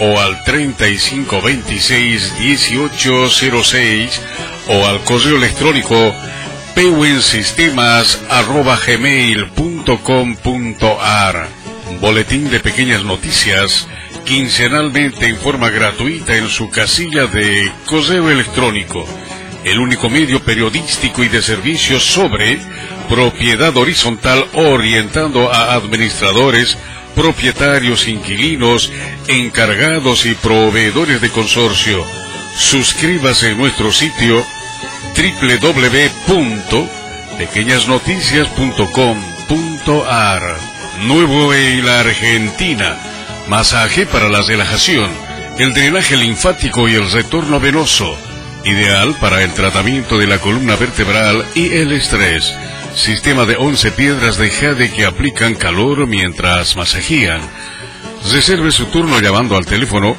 o al 3526-1806 o al correo electrónico pewensistemas.gmail.com.ar Boletín de pequeñas noticias quincenalmente en forma gratuita en su casilla de correo electrónico el único medio periodístico y de servicios sobre propiedad horizontal orientando a administradores, propietarios, inquilinos, encargados y proveedores de consorcio. Suscríbase en nuestro sitio www.pequeñasnoticias.com.ar Nuevo en la Argentina. Masaje para la relajación, el drenaje linfático y el retorno venoso ideal para el tratamiento de la columna vertebral y el estrés. Sistema de 11 piedras de jade que aplican calor mientras masajían. Reserve su turno llamando al teléfono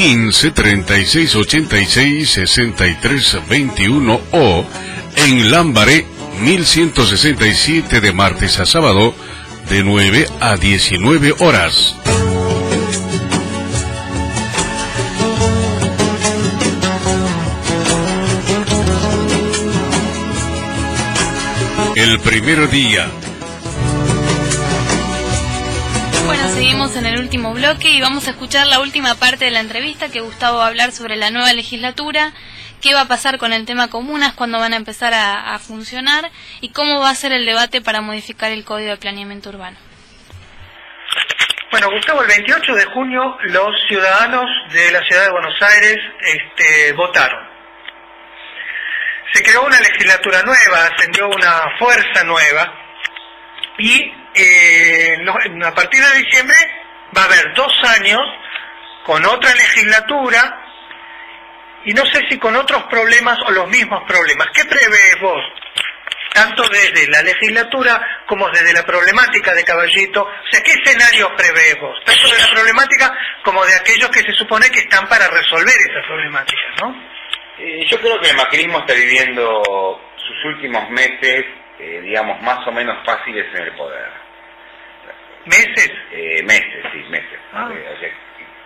15 36 86 63 21 o en Lambaré 1167 de martes a sábado de 9 a 19 horas. El primer día. Bueno, seguimos en el último bloque y vamos a escuchar la última parte de la entrevista que Gustavo va a hablar sobre la nueva legislatura, qué va a pasar con el tema comunas, cuándo van a empezar a, funcionar y cómo va a ser el debate para modificar el Código de Planeamiento Urbano. Bueno, Bueno, Gustavo, el 28 de junio los ciudadanos de la ciudad de Buenos Aires este, votaron. Se creó una legislatura nueva, ascendió una fuerza nueva y eh, a partir de diciembre va a haber dos años con otra legislatura y no sé si con otros problemas o los mismos problemas. ¿Qué prevés vos? Tanto desde la legislatura como desde la problemática de Caballito. O sea, ¿qué escenarios prevés vos? Tanto de la problemática como de aquellos que se supone que están para resolver esa problemática, ¿no? Eh, yo creo que el macrismo está viviendo sus últimos meses, eh, digamos, más o menos fáciles en el poder. ¿Meses? Eh, meses, sí, meses. Ah.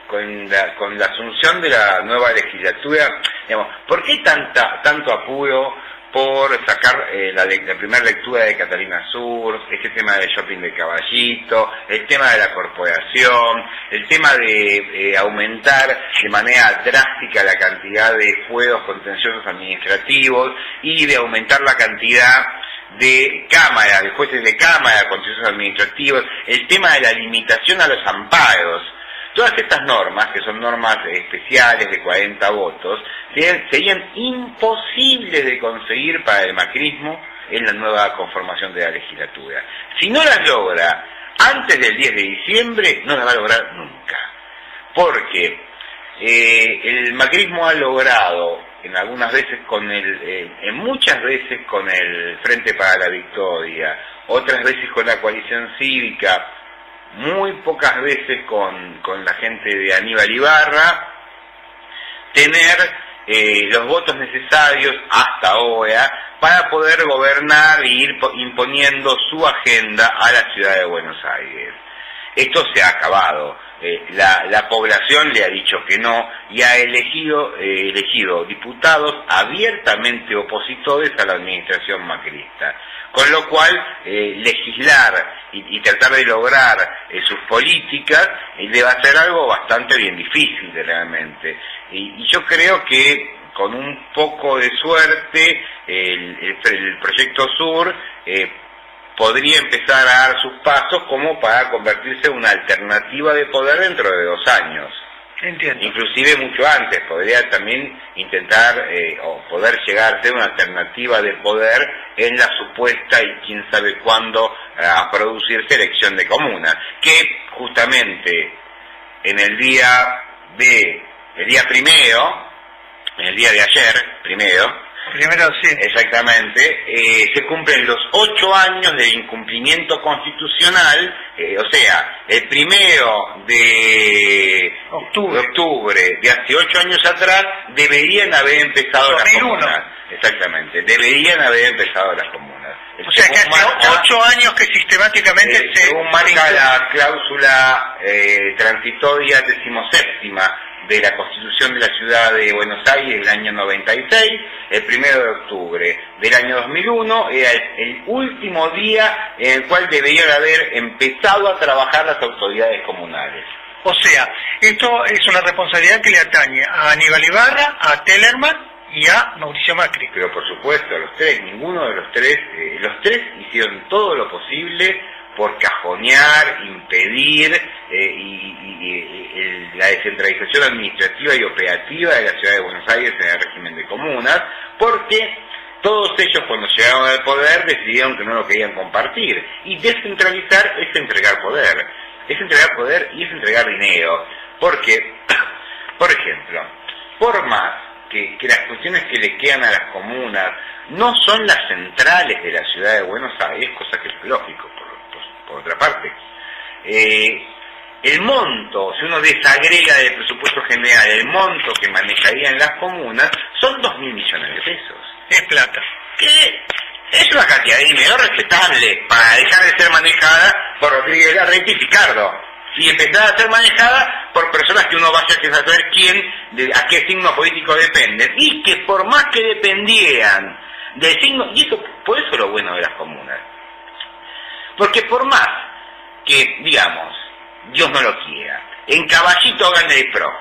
con, la, con la asunción de la nueva legislatura, digamos, ¿por qué tanta, tanto apuro por sacar eh, la, la, primera lectura de Catalina Sur, este tema del shopping de caballito, el tema de la corporación, el tema de eh, aumentar de manera drástica la cantidad de fuegos contenciosos administrativos y de aumentar la cantidad de cámara, de jueces de cámara, contenciosos administrativos, el tema de la limitación a los amparos, Todas estas normas, que son normas especiales de 40 votos, serían imposibles de conseguir para el macrismo en la nueva conformación de la legislatura. Si no las logra antes del 10 de diciembre, no las va a lograr nunca. Porque eh, el macrismo ha logrado, en algunas veces con el, eh, en muchas veces con el Frente para la Victoria, otras veces con la coalición cívica, muy pocas veces con, con la gente de Aníbal Ibarra, tener eh, los votos necesarios hasta ahora para poder gobernar e ir imponiendo su agenda a la ciudad de Buenos Aires. Esto se ha acabado. Eh, la, la, población le ha dicho que no y ha elegido, eh, elegido diputados abiertamente opositores a la administración macrista. Con lo cual, eh, legislar y, tratar de lograr sus políticas le va a ser algo bastante bien difícil realmente. Y, yo creo que con un poco de suerte el, proyecto Sur podría empezar a dar sus pasos como para convertirse en una alternativa de poder dentro de dos años. Inclusive mucho antes, podría también intentar eh, o poder llegar a ser una alternativa de poder en la supuesta y quién sabe cuándo eh, a producirse elección de comuna, que justamente en el día de, el día primero, en el día de ayer, primero, Primero sí. Exactamente. Eh, se cumplen los ocho años de incumplimiento constitucional, eh, o sea, el primero de octubre. de octubre de hace ocho años atrás deberían haber empezado las comunas. Exactamente, deberían haber empezado las comunas. O sea que hace ocho años que sistemáticamente eh, se... Según marca la cláusula transitoria decimoséptima de la Constitución de la Ciudad de Buenos Aires del año 96, el primero de octubre del año 2001, era el, último día en el cual deberían haber empezado a trabajar las autoridades comunales. O sea, esto es una responsabilidad que le atañe a Aníbal Ibarra, a Tellerman y a Mauricio Macri. Pero por supuesto, a los tres, ninguno de los tres, eh, los tres hicieron todo lo posible por cajonear, impedir eh, y, la descentralización administrativa y operativa de la ciudad de Buenos Aires en el régimen de comunas, porque todos ellos cuando llegaron al poder decidieron que no lo querían compartir. Y descentralizar es entregar poder, es entregar poder y es entregar dinero. Porque, *coughs* por ejemplo, por más que, las cuestiones que le quedan a las comunas no son las centrales de la ciudad de Buenos Aires, cosa que es lógico, por otra parte. Eh, el monto, si uno desagrega del presupuesto general, el monto que manejarían las comunas, son dos mil millones de pesos. Es plata. Que es una cantidad de dinero respetable para dejar de ser manejada por Rodríguez Larreta y Picardo. Y empezar a ser manejada por personas que uno vaya a saber quién, de, a qué signo político dependen. Y que por más que dependieran del signo, y eso, por eso lo bueno de las comunas porque por más que, digamos, Dios no lo quiera, en caballito gane el PRO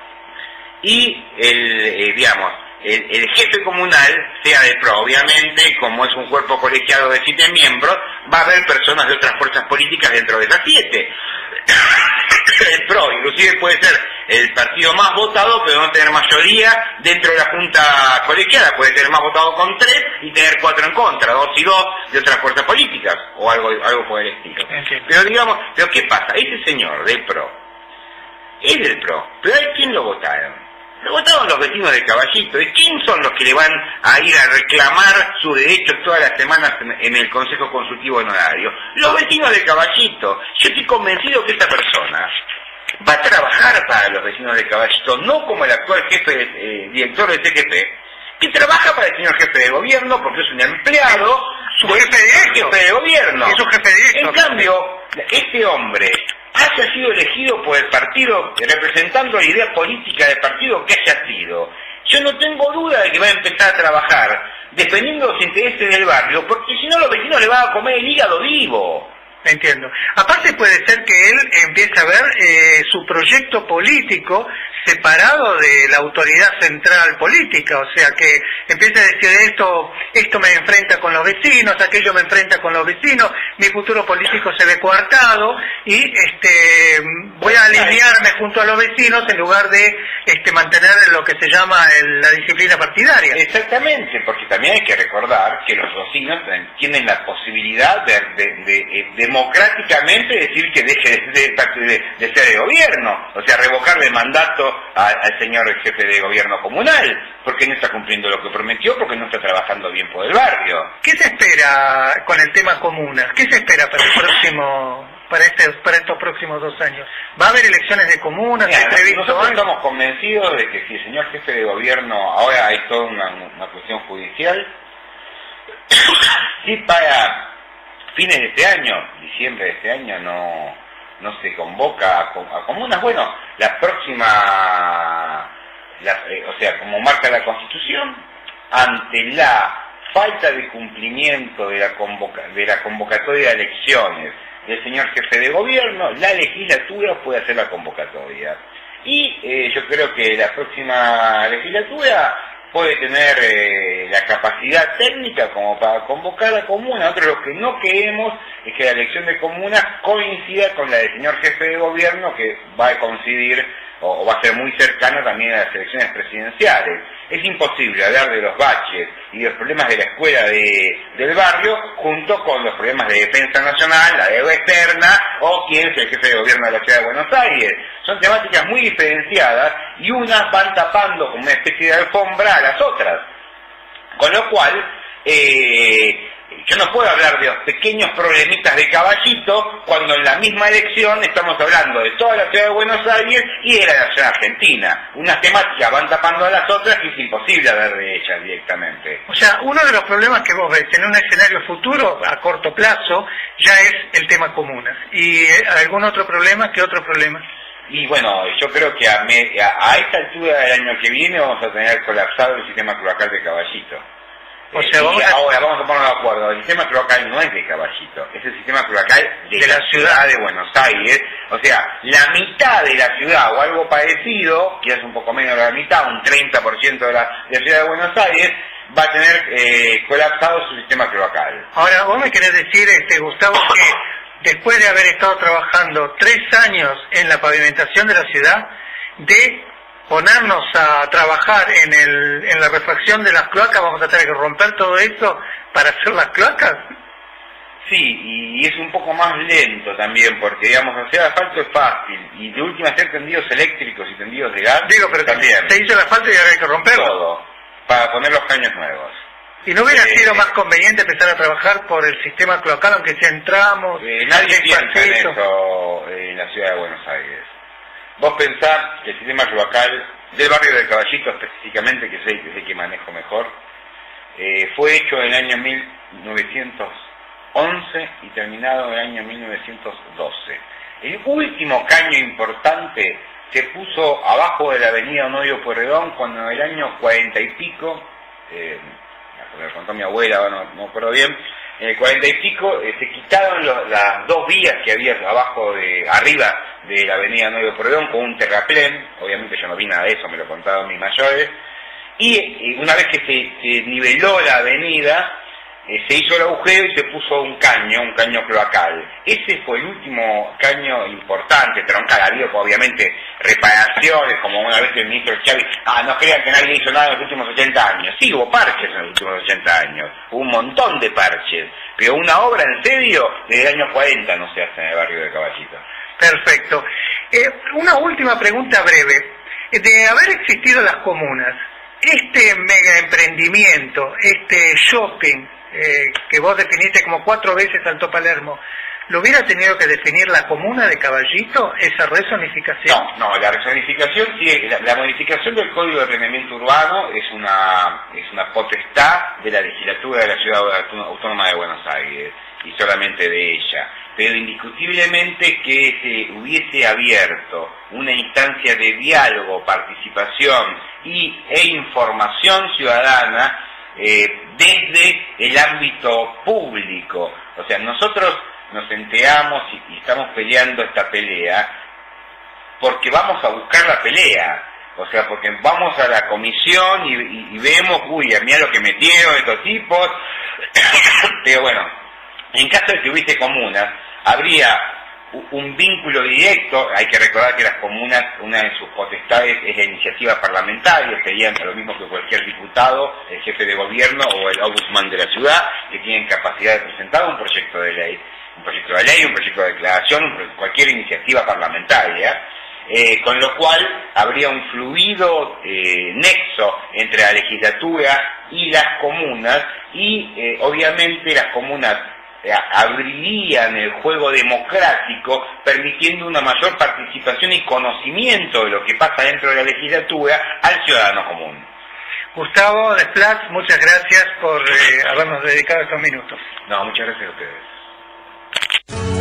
y el, eh, digamos, el, jefe comunal sea de PRO, obviamente, como es un cuerpo colegiado de siete miembros, va a haber personas de otras fuerzas políticas dentro de esas siete. *coughs* el PRO, inclusive puede ser el partido más votado, pero no tener mayoría dentro de la Junta Colegiada, puede ser más votado con tres y tener cuatro en contra, dos y dos de otras fuerzas políticas, o algo, algo por el estilo. Pero digamos, pero ¿qué pasa? Ese señor del PRO, es del PRO, pero ¿hay quién lo votaron? Lo votaron los vecinos de Caballito. ¿Y quién son los que le van a ir a reclamar sus derechos todas las semanas en, el Consejo Consultivo Honorario? Los vecinos de Caballito. Yo estoy convencido que esta persona va a trabajar para los vecinos de Caballito, no como el actual jefe, eh, director del TGP, que trabaja para el señor jefe de gobierno porque es un empleado su jefe de, jefe de gobierno. Es su jefe de En cambio, este hombre haya sido elegido por el partido representando la idea política del partido que haya sido, yo no tengo duda de que va a empezar a trabajar defendiendo los intereses del barrio, porque si no los vecinos le van a comer el hígado vivo. Entiendo. Aparte puede ser que él empiece a ver eh, su proyecto político separado de la autoridad central política, o sea que empieza a decir esto, esto me enfrenta con los vecinos, aquello me enfrenta con los vecinos, mi futuro político se ve coartado y este voy a alinearme junto a los vecinos en lugar de este mantener lo que se llama la disciplina partidaria. Exactamente, porque también hay que recordar que los vecinos tienen la posibilidad de, eh, democráticamente decir que deje de, ser de gobierno, o sea, revocarle el al señor jefe de gobierno comunal, porque no está cumpliendo lo que prometió, porque no está trabajando bien por el barrio. ¿Qué se espera con el tema comunas? ¿Qué se espera para el *coughs* próximo para, este, para estos próximos dos años? ¿Va a haber elecciones de comunas? nosotros estamos convencidos de que si el señor jefe de gobierno, ahora hay toda una, cuestión judicial, *coughs* si para fines de este año, diciembre de este año, no no se convoca a, comunas, bueno, la próxima, eh, o sea, como marca la Constitución, ante la falta de cumplimiento de la, de la convocatoria de elecciones del señor jefe de gobierno, la legislatura puede hacer la convocatoria. Y eh, yo creo que la próxima legislatura puede tener eh, la capacidad técnica como para convocar a comuna. Nosotros lo que no queremos es que la elección de comuna coincida con la del señor jefe de gobierno que va a coincidir o, va a ser muy cercana también a las elecciones presidenciales. Es imposible hablar de los baches y de los problemas de la escuela del barrio junto con los problemas de defensa nacional, la deuda externa o quién es el jefe de gobierno de la ciudad de Buenos Aires. Son temáticas muy diferenciadas y unas van tapando como una especie de alfombra a las otras. Con lo cual, eh, yo no puedo hablar de los pequeños problemitas de caballito cuando en la misma elección estamos hablando de toda la ciudad de Buenos Aires y de la nación argentina. Unas temáticas van tapando a las otras y es imposible hablar de ellas directamente. O sea, uno de los problemas que vos ves en un escenario futuro, a corto plazo, ya es el tema comunas. ¿Y eh, algún otro problema? ¿Qué otro problema? Y bueno, yo creo que a, a, esta altura del año que viene vamos a tener colapsado el sistema cloacal de caballito. O sea, ahora vamos a ponernos de acuerdo. El sistema cloacal no es de Caballito, es el sistema cloacal de, la, ciudad de Buenos Aires. O sea, la mitad de la ciudad o algo parecido, quizás un poco menos de la mitad, un 30% de la, de la ciudad de Buenos Aires, va a tener eh, colapsado su sistema cloacal. Ahora, vos me querés decir, este Gustavo, que después de haber estado trabajando tres años en la pavimentación de la ciudad, de ponernos a trabajar en, el, en la refacción de las cloacas, vamos a tener que romper todo eso para hacer las cloacas. Sí, y es un poco más lento también, porque digamos, hacer asfalto es fácil, y de última hacer tendidos eléctricos y tendidos de gas. Digo, pero también. Se hizo el asfalto y ahora hay que romperlo. Todo, para poner los caños nuevos. ¿Y no hubiera eh, sido más conveniente empezar a trabajar por el sistema cloacal, aunque sea entramos? Eh, nadie piensa en eso en la ciudad de Buenos Aires. Vos pensás que el sistema cloacal del barrio del Caballito específicamente, que es el, que manejo mejor, eh, fue hecho en el año 1911 y terminado en el año 1912. El último caño importante se puso abajo de la avenida Honorio Pueyrredón cuando en el año cuarenta y pico, eh, me contó mi abuela, no, no acuerdo bien, en el cuarenta y pico eh, se quitaron las dos vías que había abajo de arriba de la avenida Nuevo Perdón con un terraplén, obviamente yo no vi nada de eso, me lo contaron mis mayores, y, una vez que se, niveló la avenida, eh, se hizo el agujero y se puso un caño, un caño cloacal. Ese fue el último caño importante, troncal. Ha obviamente reparaciones, como una vez el ministro Chávez, ah, no crean que nadie hizo nada en los últimos 80 años. Sí, hubo parches en los últimos 80 años, hubo un montón de parches, pero una obra en serio desde el año 40 no se hace en el barrio de Caballito. Perfecto. Eh, una última pregunta breve. De haber existido las comunas, este mega emprendimiento, este shopping, eh, que vos definiste como cuatro veces Alto Palermo, ¿lo hubiera tenido que definir la comuna de Caballito, esa rezonificación? No, no, la rezonificación, sí, la, modificación del Código de Planeamiento Urbano es una, es una potestad de la legislatura de la Ciudad Autónoma de Buenos Aires, y solamente de ella. Pero indiscutiblemente que se hubiese abierto una instancia de diálogo, participación y, e información ciudadana eh, desde el ámbito público. O sea, nosotros nos enteramos y, y, estamos peleando esta pelea porque vamos a buscar la pelea. O sea, porque vamos a la comisión y, y, y vemos, uy, mira lo que metieron estos tipos. *coughs* Pero bueno, en caso de que hubiese comunas, habría un vínculo directo, hay que recordar que las comunas, una de sus potestades es la iniciativa parlamentaria, serían lo mismo que cualquier diputado, el jefe de gobierno o el ombudsman de la ciudad, que tienen capacidad de presentar un proyecto de ley, un proyecto de ley, un proyecto de declaración, cualquier iniciativa parlamentaria, eh, con lo cual habría un fluido eh, nexo entre la legislatura y las comunas y eh, obviamente las comunas abrirían el juego democrático, permitiendo una mayor participación y conocimiento de lo que pasa dentro de la legislatura al ciudadano común. Gustavo Desplat, muchas gracias por eh, habernos dedicado estos minutos. No, muchas gracias a ustedes.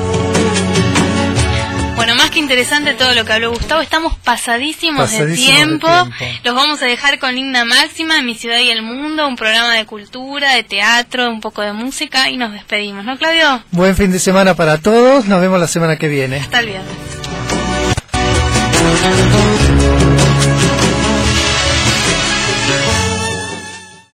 Bueno, más que interesante todo lo que habló Gustavo, estamos pasadísimos, Pasadísimos de, de tiempo. tiempo. Los vamos a dejar con Linda Máxima, Mi Ciudad y el Mundo, un programa de cultura, de teatro, un poco de música y nos despedimos, ¿no, Claudio? Buen fin de semana para todos. Nos vemos la semana que viene. Hasta el viernes.